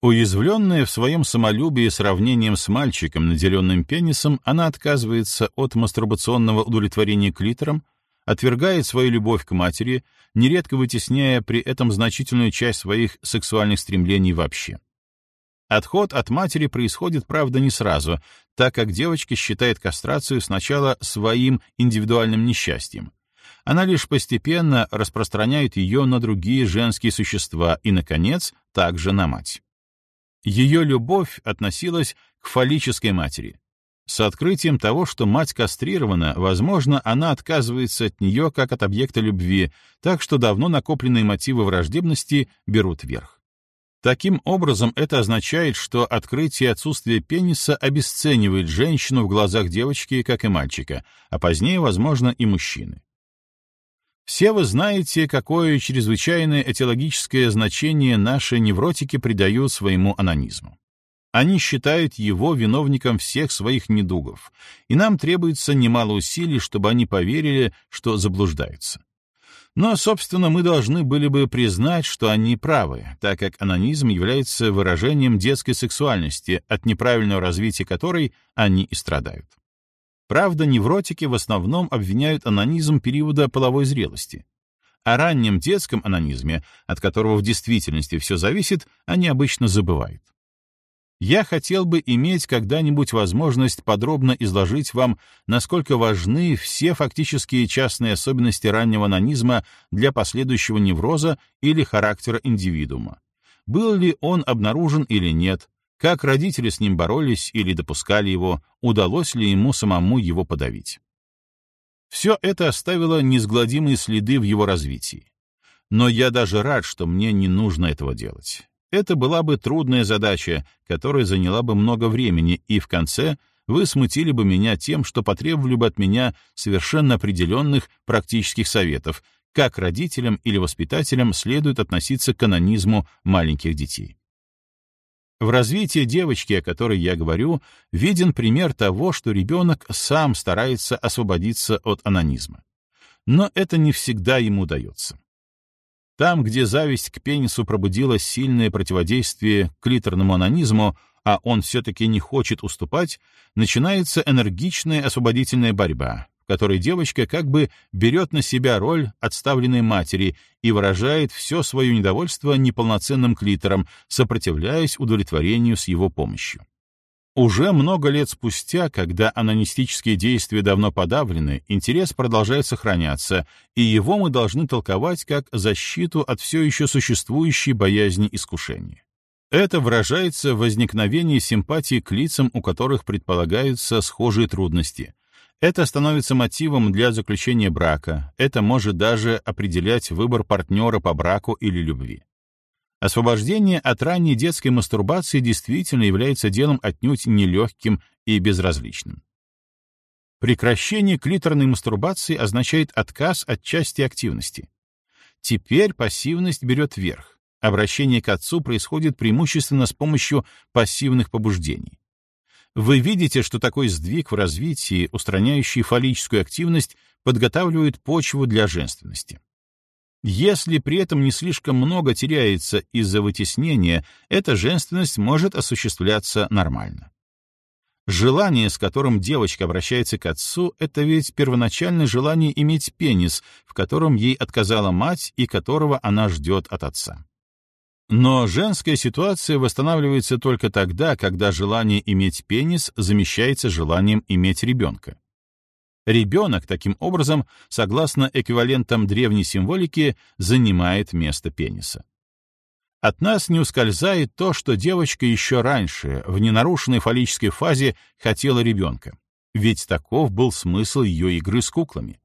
[SPEAKER 1] Уязвленная в своем самолюбии сравнением с мальчиком, наделенным пенисом, она отказывается от мастурбационного удовлетворения клитором, отвергает свою любовь к матери, нередко вытесняя при этом значительную часть своих сексуальных стремлений вообще. Отход от матери происходит, правда, не сразу, так как девочка считает кастрацию сначала своим индивидуальным несчастьем. Она лишь постепенно распространяет ее на другие женские существа и, наконец, также на мать. Ее любовь относилась к фаллической матери. С открытием того, что мать кастрирована, возможно, она отказывается от нее как от объекта любви, так что давно накопленные мотивы враждебности берут верх. Таким образом, это означает, что открытие отсутствия пениса обесценивает женщину в глазах девочки, как и мальчика, а позднее, возможно, и мужчины. Все вы знаете, какое чрезвычайное этиологическое значение наши невротики придают своему анонизму. Они считают его виновником всех своих недугов, и нам требуется немало усилий, чтобы они поверили, что заблуждаются. Но, собственно, мы должны были бы признать, что они правы, так как анонизм является выражением детской сексуальности, от неправильного развития которой они и страдают. Правда, невротики в основном обвиняют анонизм периода половой зрелости. О раннем детском анонизме, от которого в действительности все зависит, они обычно забывают. Я хотел бы иметь когда-нибудь возможность подробно изложить вам, насколько важны все фактические частные особенности раннего анонизма для последующего невроза или характера индивидуума. Был ли он обнаружен или нет, как родители с ним боролись или допускали его, удалось ли ему самому его подавить. Все это оставило неизгладимые следы в его развитии. Но я даже рад, что мне не нужно этого делать. Это была бы трудная задача, которая заняла бы много времени, и в конце вы смутили бы меня тем, что потребовали бы от меня совершенно определенных практических советов, как родителям или воспитателям следует относиться к канонизму маленьких детей. В развитии девочки, о которой я говорю, виден пример того, что ребенок сам старается освободиться от анонизма. Но это не всегда ему удается. Там, где зависть к пенису пробудила сильное противодействие клиторному анонизму, а он все-таки не хочет уступать, начинается энергичная освободительная борьба, которой девочка как бы берет на себя роль отставленной матери и выражает все свое недовольство неполноценным клитором, сопротивляясь удовлетворению с его помощью. Уже много лет спустя, когда анонистические действия давно подавлены, интерес продолжает сохраняться, и его мы должны толковать как защиту от все еще существующей боязни искушения. Это выражается в возникновении симпатии к лицам, у которых предполагаются схожие трудности, это становится мотивом для заключения брака, это может даже определять выбор партнера по браку или любви. Освобождение от ранней детской мастурбации действительно является делом отнюдь нелегким и безразличным. Прекращение клиторной мастурбации означает отказ от части активности. Теперь пассивность берет верх. Обращение к отцу происходит преимущественно с помощью пассивных побуждений. Вы видите, что такой сдвиг в развитии, устраняющий фаллическую активность, подготавливает почву для женственности. Если при этом не слишком много теряется из-за вытеснения, эта женственность может осуществляться нормально. Желание, с которым девочка обращается к отцу, это ведь первоначальное желание иметь пенис, в котором ей отказала мать и которого она ждет от отца. Но женская ситуация восстанавливается только тогда, когда желание иметь пенис замещается желанием иметь ребенка. Ребенок, таким образом, согласно эквивалентам древней символики, занимает место пениса. От нас не ускользает то, что девочка еще раньше, в ненарушенной фаллической фазе, хотела ребенка. Ведь таков был смысл ее игры с куклами.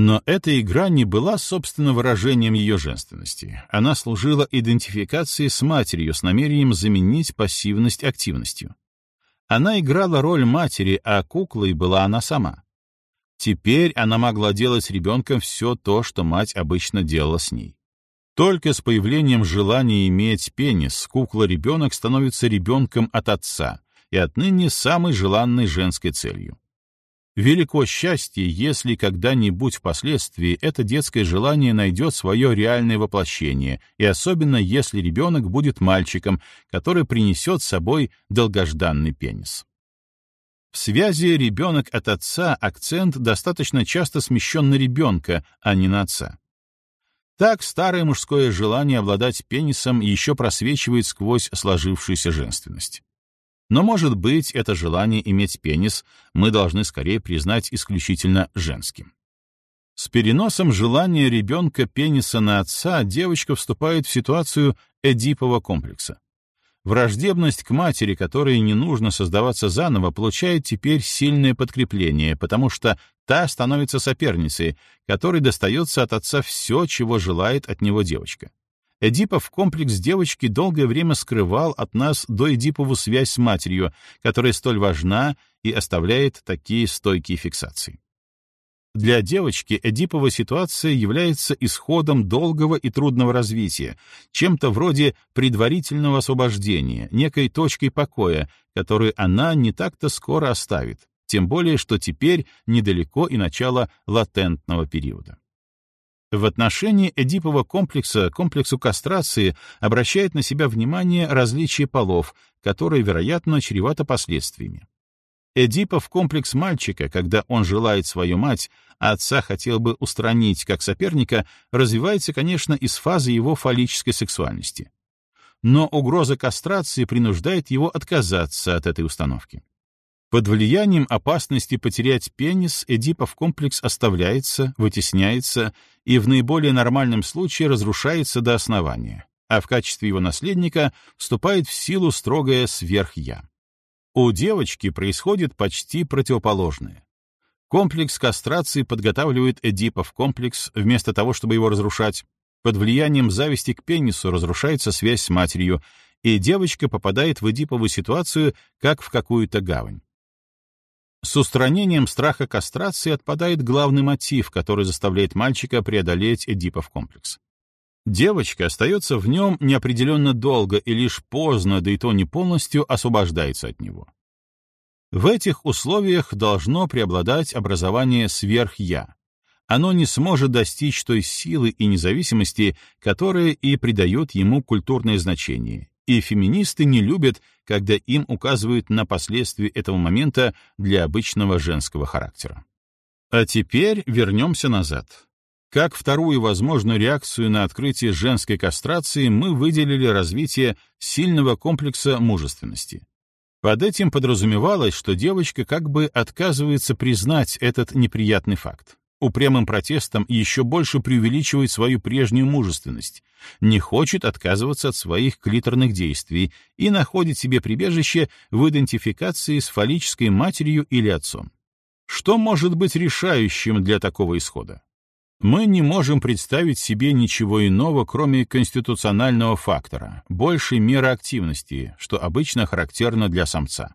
[SPEAKER 1] Но эта игра не была, собственно, выражением ее женственности. Она служила идентификацией с матерью с намерением заменить пассивность активностью. Она играла роль матери, а куклой была она сама. Теперь она могла делать с ребенком все то, что мать обычно делала с ней. Только с появлением желания иметь пенис кукла-ребенок становится ребенком от отца и отныне самой желанной женской целью. Велико счастье, если когда-нибудь впоследствии это детское желание найдет свое реальное воплощение, и особенно если ребенок будет мальчиком, который принесет с собой долгожданный пенис. В связи ребенок от отца акцент достаточно часто смещен на ребенка, а не на отца. Так старое мужское желание обладать пенисом еще просвечивает сквозь сложившуюся женственность. Но, может быть, это желание иметь пенис мы должны скорее признать исключительно женским. С переносом желания ребенка пениса на отца девочка вступает в ситуацию эдипового комплекса. Враждебность к матери, которой не нужно создаваться заново, получает теперь сильное подкрепление, потому что та становится соперницей, которой достается от отца все, чего желает от него девочка. Эдипов комплекс девочки долгое время скрывал от нас доэдипову связь с матерью, которая столь важна и оставляет такие стойкие фиксации. Для девочки эдипова ситуация является исходом долгого и трудного развития, чем-то вроде предварительного освобождения, некой точкой покоя, которую она не так-то скоро оставит, тем более что теперь недалеко и начало латентного периода. В отношении эдипового комплекса, комплексу кастрации, обращает на себя внимание различие полов, которое, вероятно, чревато последствиями. Эдипов комплекс мальчика, когда он желает свою мать, а отца хотел бы устранить как соперника, развивается, конечно, из фазы его фаллической сексуальности. Но угроза кастрации принуждает его отказаться от этой установки. Под влиянием опасности потерять пенис Эдипов комплекс оставляется, вытесняется и в наиболее нормальном случае разрушается до основания, а в качестве его наследника вступает в силу строгое сверх-я. У девочки происходит почти противоположное. Комплекс кастрации подготавливает Эдипов комплекс, вместо того, чтобы его разрушать. Под влиянием зависти к пенису разрушается связь с матерью, и девочка попадает в Эдиповую ситуацию, как в какую-то гавань. С устранением страха кастрации отпадает главный мотив, который заставляет мальчика преодолеть Эдипов комплекс. Девочка остается в нем неопределенно долго и лишь поздно, да и то не полностью, освобождается от него. В этих условиях должно преобладать образование сверх-я. Оно не сможет достичь той силы и независимости, которые и придают ему культурное значение, и феминисты не любят, когда им указывают на последствия этого момента для обычного женского характера. А теперь вернемся назад. Как вторую возможную реакцию на открытие женской кастрации мы выделили развитие сильного комплекса мужественности. Под этим подразумевалось, что девочка как бы отказывается признать этот неприятный факт упрямым протестом еще больше преувеличивает свою прежнюю мужественность, не хочет отказываться от своих клиторных действий и находит себе прибежище в идентификации с фаллической матерью или отцом. Что может быть решающим для такого исхода? Мы не можем представить себе ничего иного, кроме конституционального фактора, большей меры активности, что обычно характерно для самца.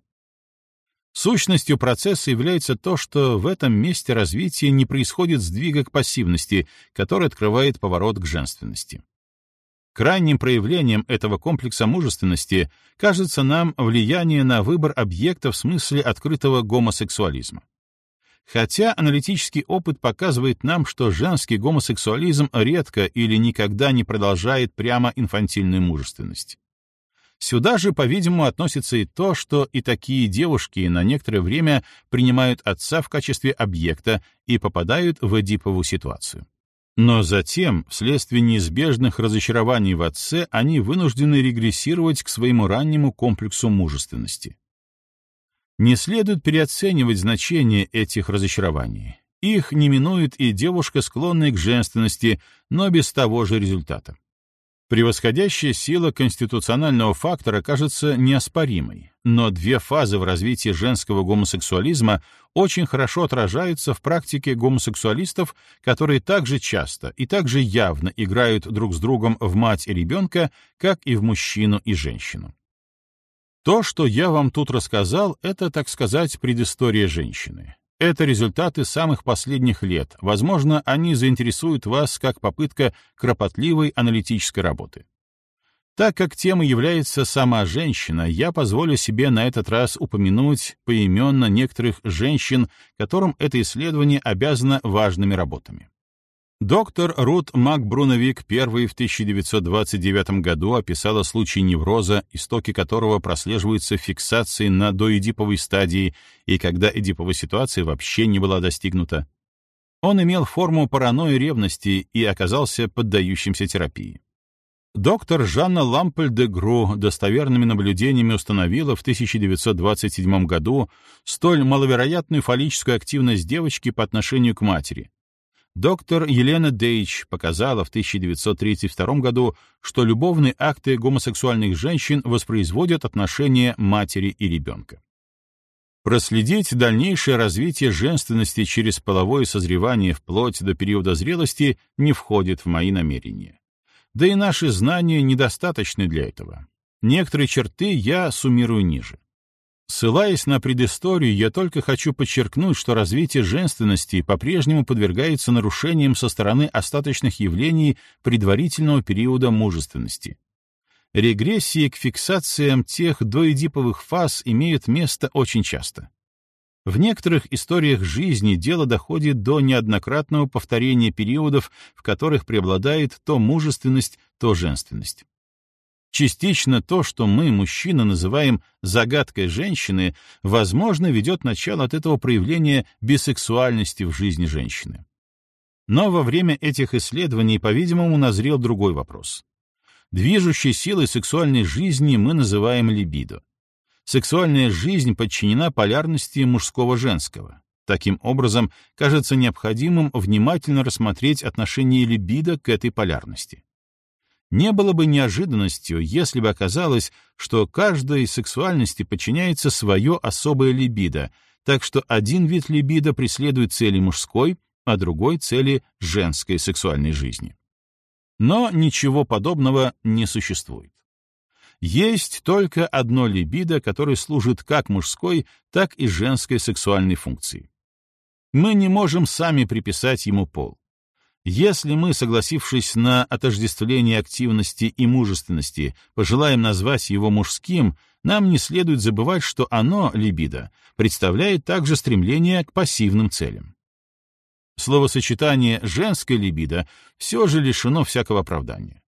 [SPEAKER 1] Сущностью процесса является то, что в этом месте развития не происходит сдвига к пассивности, который открывает поворот к женственности. Крайним проявлением этого комплекса мужественности кажется нам влияние на выбор объекта в смысле открытого гомосексуализма. Хотя аналитический опыт показывает нам, что женский гомосексуализм редко или никогда не продолжает прямо инфантильную мужественность. Сюда же, по-видимому, относится и то, что и такие девушки на некоторое время принимают отца в качестве объекта и попадают в эдиповую ситуацию. Но затем, вследствие неизбежных разочарований в отце, они вынуждены регрессировать к своему раннему комплексу мужественности. Не следует переоценивать значение этих разочарований. Их не минует и девушка, склонная к женственности, но без того же результата. Превосходящая сила конституционального фактора кажется неоспоримой, но две фазы в развитии женского гомосексуализма очень хорошо отражаются в практике гомосексуалистов, которые также часто и также явно играют друг с другом в мать и ребенка, как и в мужчину и женщину. То, что я вам тут рассказал, это, так сказать, предыстория женщины. Это результаты самых последних лет. Возможно, они заинтересуют вас как попытка кропотливой аналитической работы. Так как тема является сама женщина, я позволю себе на этот раз упомянуть поименно некоторых женщин, которым это исследование обязано важными работами. Доктор Рут Макбруновик первый в 1929 году описала случай невроза, истоки которого прослеживаются фиксацией на доэдиповой стадии и когда эдиповая ситуация вообще не была достигнута. Он имел форму паранойи ревности и оказался поддающимся терапии. Доктор Жанна Лампель де Гру достоверными наблюдениями установила в 1927 году столь маловероятную фаллическую активность девочки по отношению к матери, Доктор Елена Дейч показала в 1932 году, что любовные акты гомосексуальных женщин воспроизводят отношения матери и ребенка. Проследить дальнейшее развитие женственности через половое созревание вплоть до периода зрелости не входит в мои намерения. Да и наши знания недостаточны для этого. Некоторые черты я суммирую ниже. Ссылаясь на предысторию, я только хочу подчеркнуть, что развитие женственности по-прежнему подвергается нарушениям со стороны остаточных явлений предварительного периода мужественности. Регрессии к фиксациям тех доэдиповых фаз имеют место очень часто. В некоторых историях жизни дело доходит до неоднократного повторения периодов, в которых преобладает то мужественность, то женственность. Частично то, что мы, мужчины, называем загадкой женщины, возможно, ведет начало от этого проявления бисексуальности в жизни женщины. Но во время этих исследований, по-видимому, назрел другой вопрос. Движущей силой сексуальной жизни мы называем либидо. Сексуальная жизнь подчинена полярности мужского-женского. Таким образом, кажется необходимым внимательно рассмотреть отношение либидо к этой полярности. Не было бы неожиданностью, если бы оказалось, что каждой сексуальности подчиняется свое особое либидо, так что один вид либидо преследует цели мужской, а другой — цели женской сексуальной жизни. Но ничего подобного не существует. Есть только одно либидо, которое служит как мужской, так и женской сексуальной функции. Мы не можем сами приписать ему пол. Если мы, согласившись на отождествление активности и мужественности, пожелаем назвать его мужским, нам не следует забывать, что оно, либидо, представляет также стремление к пассивным целям. Словосочетание «женская либидо» все же лишено всякого оправдания.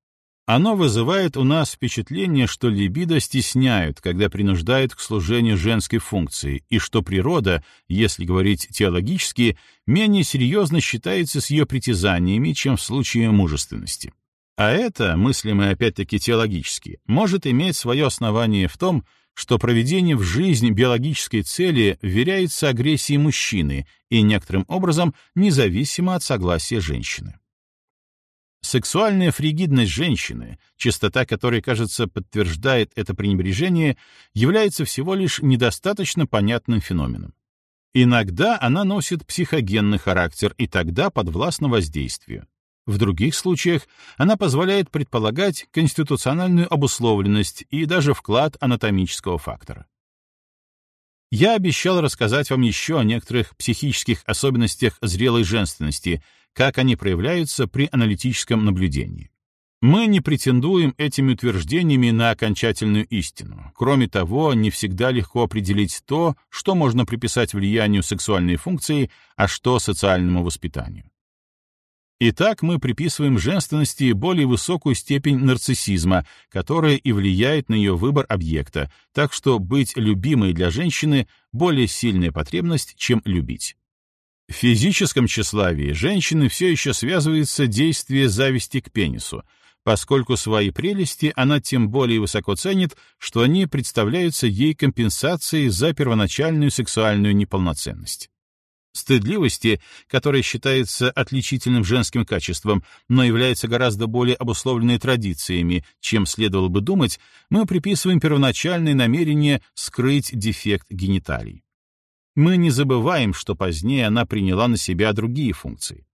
[SPEAKER 1] Оно вызывает у нас впечатление, что либидо стесняют, когда принуждают к служению женской функции, и что природа, если говорить теологически, менее серьезно считается с ее притязаниями, чем в случае мужественности. А это, мыслимое опять-таки теологически, может иметь свое основание в том, что проведение в жизнь биологической цели вверяется агрессии мужчины и некоторым образом независимо от согласия женщины. Сексуальная фригидность женщины, чистота которой, кажется, подтверждает это пренебрежение, является всего лишь недостаточно понятным феноменом. Иногда она носит психогенный характер и тогда подвластна воздействию. В других случаях она позволяет предполагать конституциональную обусловленность и даже вклад анатомического фактора. Я обещал рассказать вам еще о некоторых психических особенностях зрелой женственности, как они проявляются при аналитическом наблюдении. Мы не претендуем этими утверждениями на окончательную истину. Кроме того, не всегда легко определить то, что можно приписать влиянию сексуальной функции, а что социальному воспитанию. Итак, мы приписываем женственности более высокую степень нарциссизма, которая и влияет на ее выбор объекта, так что быть любимой для женщины — более сильная потребность, чем любить. В физическом тщеславии женщины все еще связывается действие зависти к пенису, поскольку свои прелести она тем более высоко ценит, что они представляются ей компенсацией за первоначальную сексуальную неполноценность. Стыдливости, которая считается отличительным женским качеством, но является гораздо более обусловленной традициями, чем следовало бы думать, мы приписываем первоначальное намерение скрыть дефект гениталий. Мы не забываем, что позднее она приняла на себя другие функции.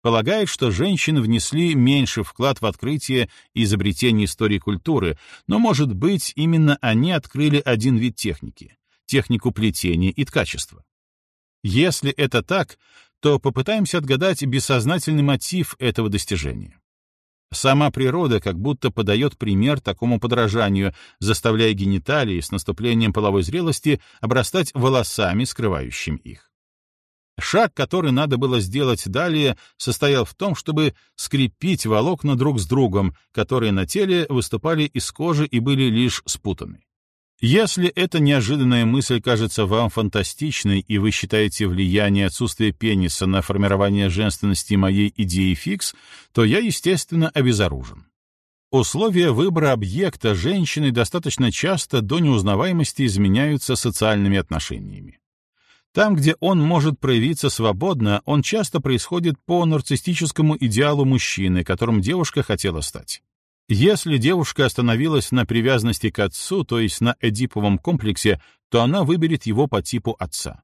[SPEAKER 1] полагает, что женщины внесли меньше вклад в открытие и изобретение истории культуры, но, может быть, именно они открыли один вид техники — технику плетения и ткачества. Если это так, то попытаемся отгадать бессознательный мотив этого достижения. Сама природа как будто подает пример такому подражанию, заставляя гениталии с наступлением половой зрелости обрастать волосами, скрывающими их. Шаг, который надо было сделать далее, состоял в том, чтобы скрепить волокна друг с другом, которые на теле выступали из кожи и были лишь спутаны. Если эта неожиданная мысль кажется вам фантастичной, и вы считаете влияние отсутствия пениса на формирование женственности моей идеи фикс, то я, естественно, обезоружен. Условия выбора объекта женщины достаточно часто до неузнаваемости изменяются социальными отношениями. Там, где он может проявиться свободно, он часто происходит по нарциссическому идеалу мужчины, которым девушка хотела стать. Если девушка остановилась на привязанности к отцу, то есть на эдиповом комплексе, то она выберет его по типу отца.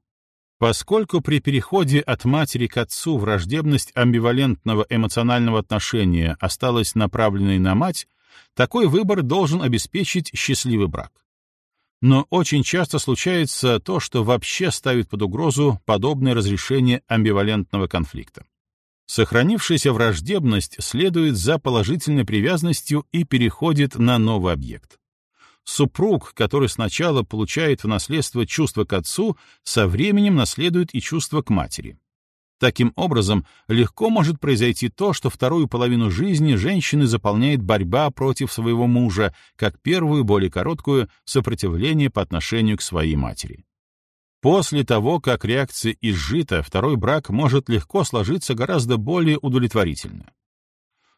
[SPEAKER 1] Поскольку при переходе от матери к отцу враждебность амбивалентного эмоционального отношения осталась направленной на мать, такой выбор должен обеспечить счастливый брак. Но очень часто случается то, что вообще ставит под угрозу подобное разрешение амбивалентного конфликта. Сохранившаяся враждебность следует за положительной привязанностью и переходит на новый объект. Супруг, который сначала получает в наследство чувство к отцу, со временем наследует и чувство к матери. Таким образом, легко может произойти то, что вторую половину жизни женщины заполняет борьба против своего мужа, как первую, более короткую, сопротивление по отношению к своей матери. После того, как реакция изжита, второй брак может легко сложиться гораздо более удовлетворительно.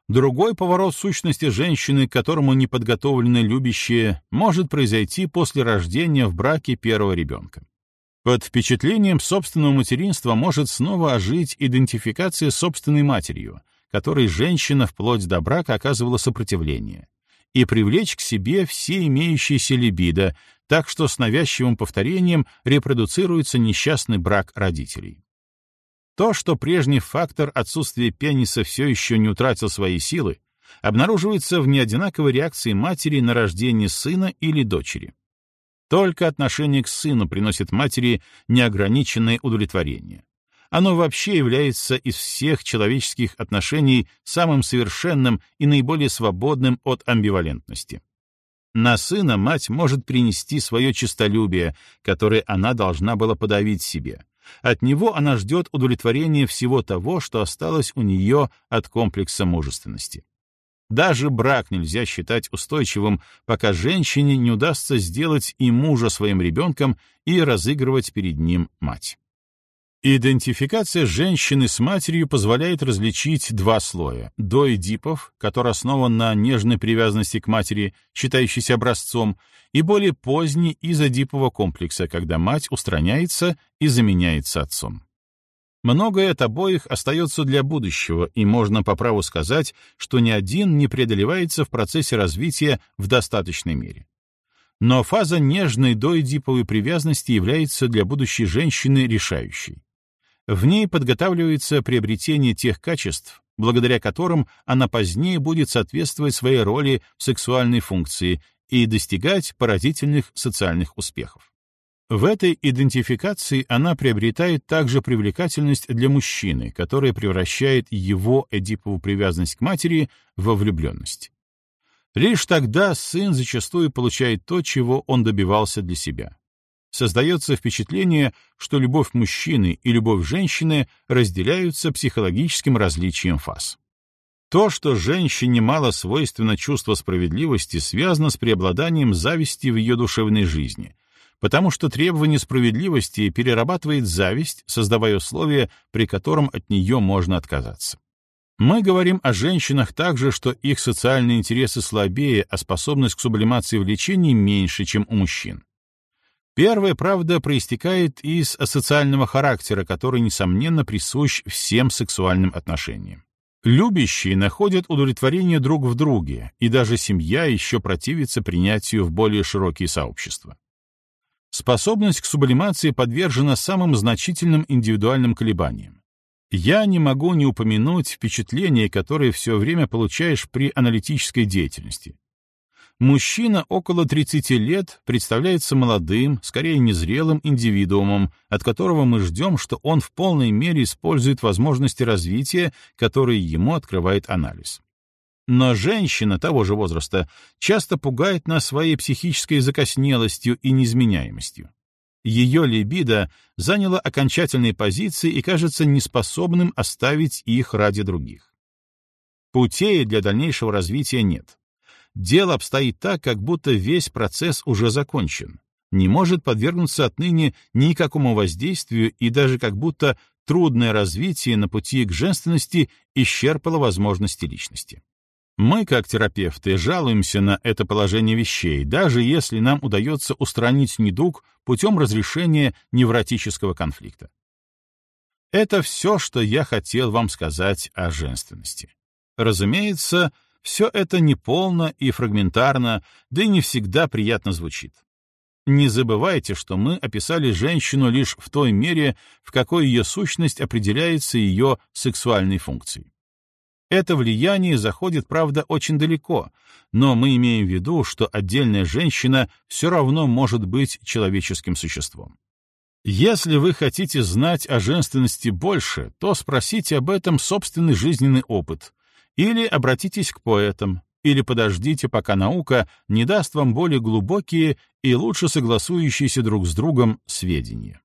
[SPEAKER 1] Другой поворот сущности женщины, к которому не подготовлены любящие, может произойти после рождения в браке первого ребенка. Под впечатлением собственного материнства может снова ожить идентификация с собственной матерью, которой женщина вплоть до брака оказывала сопротивление, и привлечь к себе все имеющиеся либидо, так что с навязчивым повторением репродуцируется несчастный брак родителей. То, что прежний фактор отсутствия пениса все еще не утратил свои силы, обнаруживается в неодинаковой реакции матери на рождение сына или дочери. Только отношение к сыну приносит матери неограниченное удовлетворение. Оно вообще является из всех человеческих отношений самым совершенным и наиболее свободным от амбивалентности. На сына мать может принести свое честолюбие, которое она должна была подавить себе. От него она ждет удовлетворения всего того, что осталось у нее от комплекса мужественности. Даже брак нельзя считать устойчивым, пока женщине не удастся сделать и мужа своим ребенком и разыгрывать перед ним мать. Идентификация женщины с матерью позволяет различить два слоя. Доэдипов, который основан на нежной привязанности к матери, считающейся образцом, и более поздний изодипового комплекса, когда мать устраняется и заменяется отцом. Многое от обоих остается для будущего, и можно по праву сказать, что ни один не преодолевается в процессе развития в достаточной мере. Но фаза нежной доэдиповой привязанности является для будущей женщины решающей. В ней подготавливается приобретение тех качеств, благодаря которым она позднее будет соответствовать своей роли в сексуальной функции и достигать поразительных социальных успехов. В этой идентификации она приобретает также привлекательность для мужчины, которая превращает его эдипову привязанность к матери во влюбленность. Лишь тогда сын зачастую получает то, чего он добивался для себя. Создается впечатление, что любовь мужчины и любовь женщины разделяются психологическим различием фаз. То, что женщине мало свойственно чувство справедливости, связано с преобладанием зависти в ее душевной жизни, потому что требование справедливости перерабатывает зависть, создавая условия, при котором от нее можно отказаться. Мы говорим о женщинах также, что их социальные интересы слабее, а способность к сублимации влечений меньше, чем у мужчин. Первая правда проистекает из асоциального характера, который, несомненно, присущ всем сексуальным отношениям. Любящие находят удовлетворение друг в друге, и даже семья еще противится принятию в более широкие сообщества. Способность к сублимации подвержена самым значительным индивидуальным колебаниям. Я не могу не упомянуть впечатление, которое все время получаешь при аналитической деятельности. Мужчина около 30 лет представляется молодым, скорее незрелым индивидуумом, от которого мы ждем, что он в полной мере использует возможности развития, которые ему открывает анализ. Но женщина того же возраста часто пугает нас своей психической закоснелостью и неизменяемостью. Ее либидо заняло окончательные позиции и кажется неспособным оставить их ради других. Путей для дальнейшего развития нет дело обстоит так, как будто весь процесс уже закончен, не может подвергнуться отныне никакому воздействию и даже как будто трудное развитие на пути к женственности исчерпало возможности личности. Мы, как терапевты, жалуемся на это положение вещей, даже если нам удается устранить недуг путем разрешения невротического конфликта. Это все, что я хотел вам сказать о женственности. Разумеется, все это неполно и фрагментарно, да и не всегда приятно звучит. Не забывайте, что мы описали женщину лишь в той мере, в какой ее сущность определяется ее сексуальной функцией. Это влияние заходит, правда, очень далеко, но мы имеем в виду, что отдельная женщина все равно может быть человеческим существом. Если вы хотите знать о женственности больше, то спросите об этом собственный жизненный опыт, или обратитесь к поэтам, или подождите, пока наука не даст вам более глубокие и лучше согласующиеся друг с другом сведения.